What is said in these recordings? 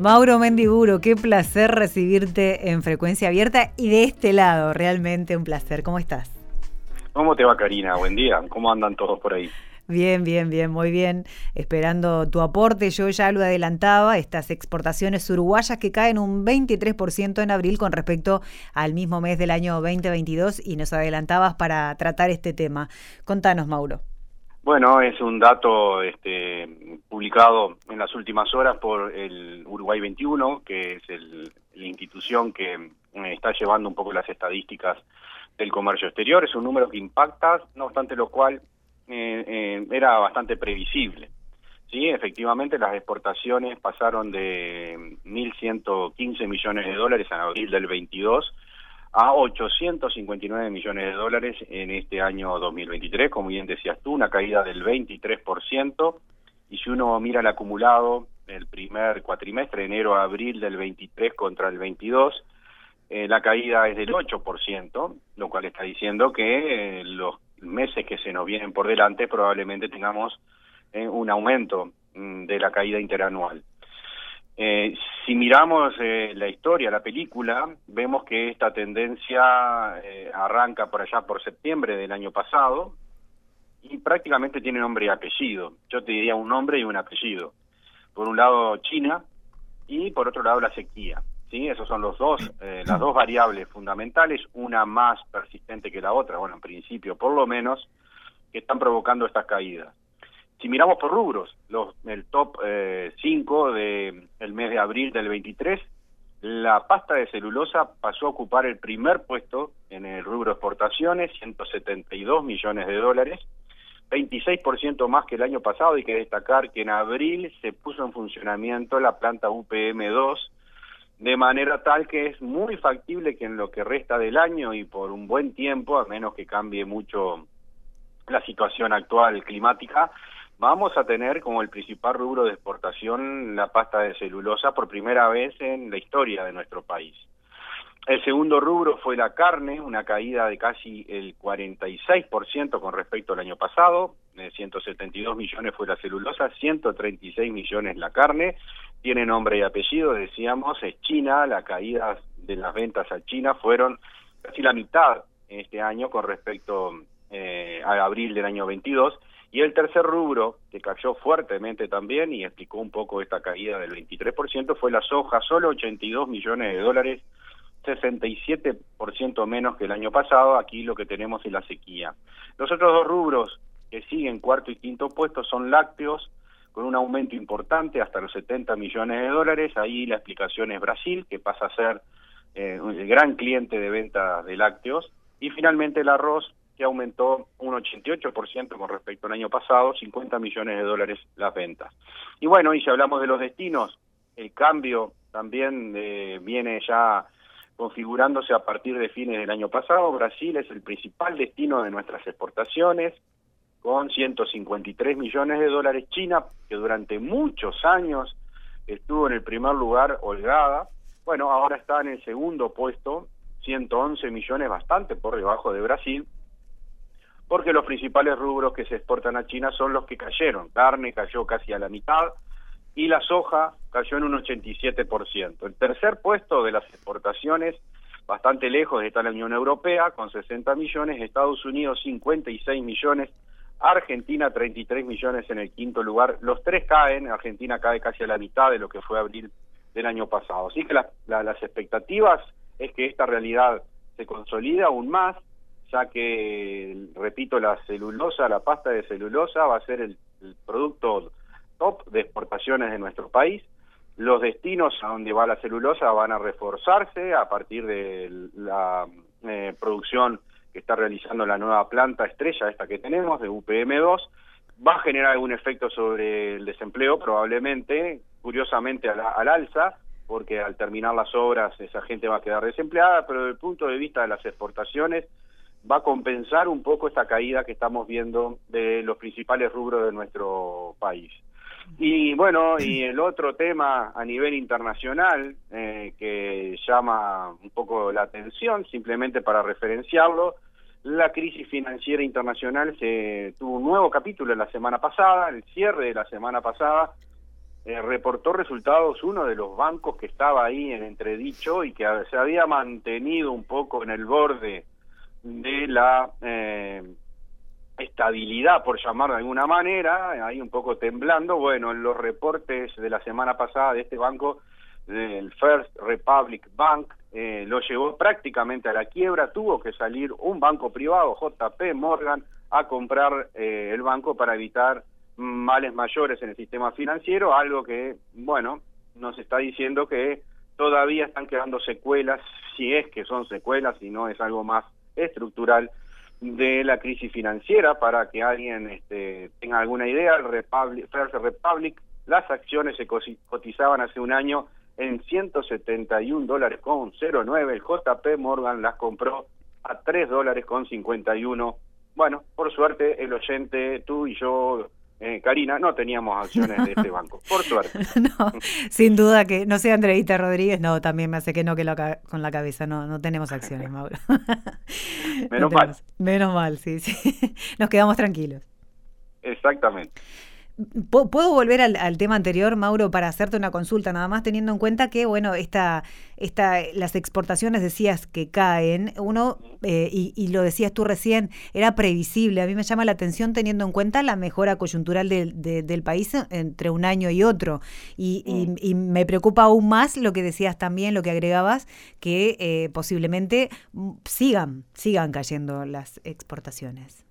Mauro Mendiburo, qué placer recibirte en Frecuencia Abierta y de este lado, realmente un placer. ¿Cómo estás? ¿Cómo te va, Karina? Buen día. ¿Cómo andan todos por ahí? Bien, bien, bien, muy bien. Esperando tu aporte, yo ya lo adelantaba, estas exportaciones uruguayas que caen un 23% en abril con respecto al mismo mes del año 2022 y nos adelantabas para tratar este tema. Contanos, Mauro. Bueno, es un dato este, publicado en las últimas horas por el Uruguay 21, que es la institución que está llevando un poco las estadísticas del comercio exterior. Es un número que impacta, no obstante lo cual eh, eh, era bastante previsible. Sí, efectivamente las exportaciones pasaron de 1.115 millones de dólares en abril del 22 a 859 millones de dólares en este año 2023, como bien decías tú, una caída del 23%, y si uno mira el acumulado, el primer cuatrimestre, enero a abril del 23 contra el 22, eh, la caída es del 8%, lo cual está diciendo que eh, los meses que se nos vienen por delante probablemente tengamos eh, un aumento mm, de la caída interanual. Eh, si miramos eh, la historia, la película, vemos que esta tendencia eh, arranca por allá por septiembre del año pasado y prácticamente tiene nombre y apellido. Yo te diría un nombre y un apellido. Por un lado China y por otro lado la sequía. ¿sí? Esos son los dos, las dos variables fundamentales, una más persistente que la otra, bueno, en principio por lo menos, que están provocando estas caídas. Si miramos por rubros, los, el top 5 eh, del mes de abril del 23, la pasta de celulosa pasó a ocupar el primer puesto en el rubro exportaciones, 172 millones de dólares, 26% más que el año pasado. Hay que destacar que en abril se puso en funcionamiento la planta UPM2, de manera tal que es muy factible que en lo que resta del año y por un buen tiempo, a menos que cambie mucho la situación actual climática, vamos a tener como el principal rubro de exportación la pasta de celulosa por primera vez en la historia de nuestro país. El segundo rubro fue la carne, una caída de casi el 46% con respecto al año pasado, 172 millones fue la celulosa, 136 millones la carne, tiene nombre y apellido, decíamos, es China, la caída de las ventas a China fueron casi la mitad este año con respecto eh, a abril del año 22, y el tercer rubro, que cayó fuertemente también y explicó un poco esta caída del 23%, fue la soja, solo 82 millones de dólares, 67% menos que el año pasado. Aquí lo que tenemos es la sequía. Los otros dos rubros que siguen cuarto y quinto puesto son lácteos, con un aumento importante hasta los 70 millones de dólares. Ahí la explicación es Brasil, que pasa a ser eh, el gran cliente de venta de lácteos. Y finalmente el arroz, que aumentó un 88% con respecto al año pasado, 50 millones de dólares las ventas. Y bueno, y si hablamos de los destinos, el cambio también eh, viene ya configurándose a partir de fines del año pasado. Brasil es el principal destino de nuestras exportaciones, con 153 millones de dólares. China, que durante muchos años estuvo en el primer lugar holgada, bueno, ahora está en el segundo puesto, 111 millones, bastante por debajo de Brasil porque los principales rubros que se exportan a China son los que cayeron. Carne cayó casi a la mitad y la soja cayó en un 87%. El tercer puesto de las exportaciones, bastante lejos, está la Unión Europea con 60 millones, Estados Unidos 56 millones, Argentina 33 millones en el quinto lugar. Los tres caen, Argentina cae casi a la mitad de lo que fue abril del año pasado. Así que las expectativas es que esta realidad se consolida aún más ya que, repito, la celulosa, la pasta de celulosa va a ser el, producto top de exportaciones de nuestro país. Los destinos a donde va la celulosa van a reforzarse a partir de la eh, producción que está realizando la nueva planta estrella, esta que tenemos, de UPM2. Va a generar algún efecto sobre el desempleo, probablemente, curiosamente al alza, porque al terminar las obras esa gente va a quedar desempleada, pero desde el punto de vista de las exportaciones va a compensar un poco esta caída que estamos viendo de los principales rubros de nuestro país. Y bueno, y el otro tema a nivel internacional eh, que llama un poco la atención, simplemente para referenciarlo, la crisis financiera internacional se tuvo un nuevo capítulo la semana pasada, el cierre de la semana pasada, eh, reportó resultados uno de los bancos que estaba ahí en entredicho y que se había mantenido un poco en el borde de la eh, estabilidad, por llamarlo de alguna manera, ahí un poco temblando. Bueno, en los reportes de la semana pasada de este banco, del First Republic Bank, eh, lo llevó prácticamente a la quiebra, tuvo que salir un banco privado, JP Morgan, a comprar eh, el banco para evitar males mayores en el sistema financiero, algo que, bueno, nos está diciendo que todavía están quedando secuelas, si es que son secuelas y no es algo más estructural de la crisis financiera para que alguien este, tenga alguna idea, el Republic, First Republic, las acciones se cotizaban hace un año en 171 dólares con 09, el JP Morgan las compró a 3 dólares con 51. Bueno, por suerte el oyente, tú y yo eh, Karina, no teníamos acciones de este banco, por suerte. no, sin duda que, no sé, Andreita Rodríguez, no, también me hace que no que lo con la cabeza, no, no tenemos acciones, Mauro. menos mal. Menos mal, sí, sí. Nos quedamos tranquilos. Exactamente. ¿Puedo volver al, tema anterior, Mauro, para hacerte una consulta, nada más teniendo en cuenta que, bueno, esta, esta, las exportaciones decías que caen, uno, eh, y, lo decías tú recién, era previsible. A mí me llama la atención teniendo en cuenta la mejora coyuntural del país entre un año y otro. Y, y, me preocupa aún más lo que decías también, lo que agregabas, que eh, posiblemente mm, sigan, sigan cayendo las exportaciones.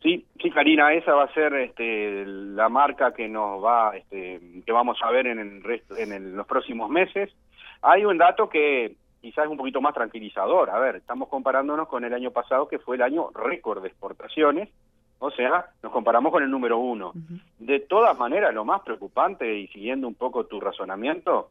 Sí, sí, Karina, esa va a ser este, la marca que nos va, este, que vamos a ver en el resto, en los próximos meses. Hay un dato que quizás es un poquito más tranquilizador. A ver, estamos comparándonos con el año pasado, que fue el año récord de exportaciones. O sea, nos comparamos con el número uno. De todas maneras, lo más preocupante, y siguiendo un poco tu razonamiento,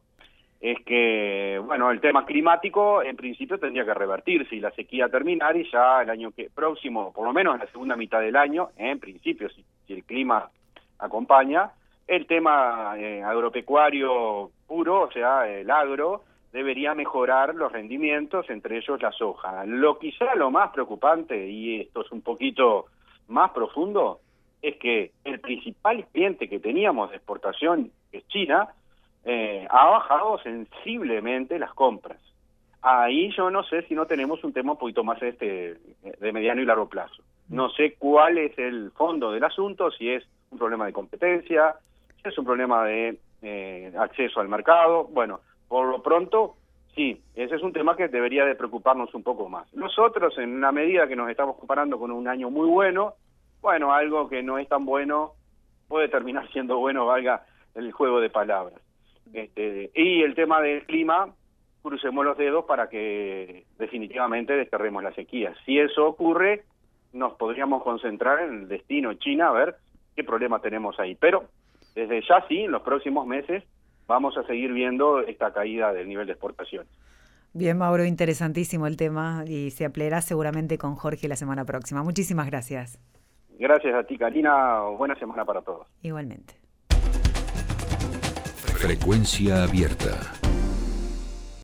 es que, bueno, el tema climático en principio tendría que revertirse y la sequía terminar y ya el año que próximo, por lo menos en la segunda mitad del año, en principio, si, el clima acompaña, el tema eh, agropecuario puro, o sea, el agro, debería mejorar los rendimientos, entre ellos la soja. Lo quizá lo más preocupante, y esto es un poquito más profundo, es que el principal cliente que teníamos de exportación, es China, eh, ha bajado sensiblemente las compras. Ahí yo no sé si no tenemos un tema un poquito más este de mediano y largo plazo. No sé cuál es el fondo del asunto, si es un problema de competencia, si es un problema de eh, acceso al mercado. Bueno, por lo pronto, sí, ese es un tema que debería de preocuparnos un poco más. Nosotros, en una medida que nos estamos comparando con un año muy bueno, bueno, algo que no es tan bueno puede terminar siendo bueno, valga el juego de palabras. Este, y el tema del clima, crucemos los dedos para que definitivamente desterremos la sequía. Si eso ocurre, nos podríamos concentrar en el destino China a ver qué problema tenemos ahí. Pero desde ya sí, en los próximos meses vamos a seguir viendo esta caída del nivel de exportación. Bien, Mauro, interesantísimo el tema y se ampliará seguramente con Jorge la semana próxima. Muchísimas gracias. Gracias a ti, Karina. Buena semana para todos. Igualmente. Frecuencia abierta.